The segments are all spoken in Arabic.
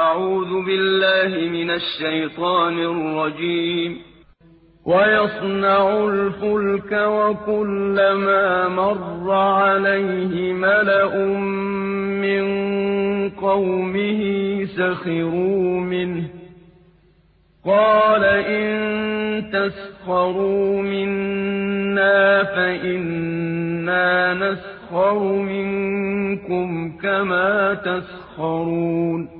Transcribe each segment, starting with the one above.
أعوذ بالله من الشيطان الرجيم. ويصنع الفلك وكلما مر عليه ملأ من قومه سخروا منه. قال إن تسخروا منا فإنا نسخر منكم كما تسخرون.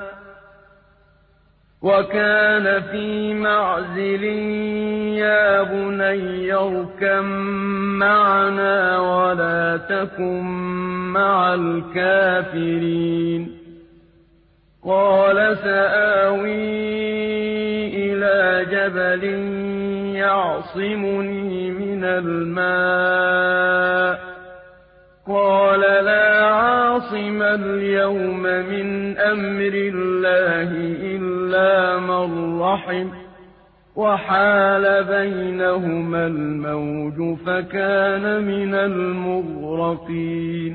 وَكَانَ فِي مَعْزِلٍ يَا بُنَيَّ ارْكَب مَّعَنَا وَلَا تَكُن مَّعَ الْكَافِرِينَ. قَالَ سَآوِي إِلَىٰ جَبَلٍ يَعْصِمُنِي مِنَ الْمَاءِ ۚ. قَالَ لَا عَاصِمَ الْيَوْمَ مِنْ أَمْرِ اللَّهِ إِلَّا مَن رَّحِمَ ۚ وَحَالَ بَيْنَهُمَا الْمَوْجُ فَكَانَ مِنَ الْمُغْرَقِينَ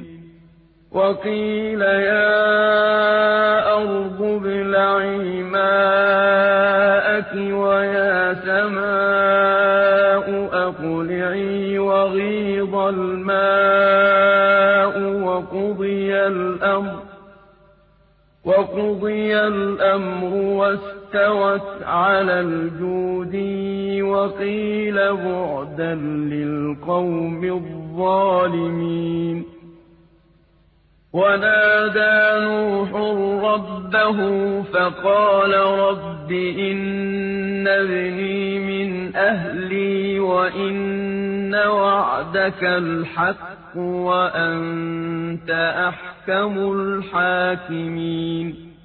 وَقِيلَ يَا أَرْضُ ابْلَعِي مَاءَكِ وَيَا سَمَاءُ أَقْلِعِي وَغِيضَ الْمَاءُ وَقُضِيَ الْأَمْرُ وَاسْتَوَتْ عَلَى الْجُودِيِّ وَقِيلَ بُعْدًا لِّلْقَوْمِ الظَّالِمِينَ. وَنَادَىٰ نُوحٌ رَّبَّهُ فَقَالَ رَبِّ إِنَّ ابْنِي مِنْ أَهْلِي وَإِنَّ وَعْدَكَ الْحَقُّ وَأَنتَ أَحْكَمُ الْحَاكِمِينَ.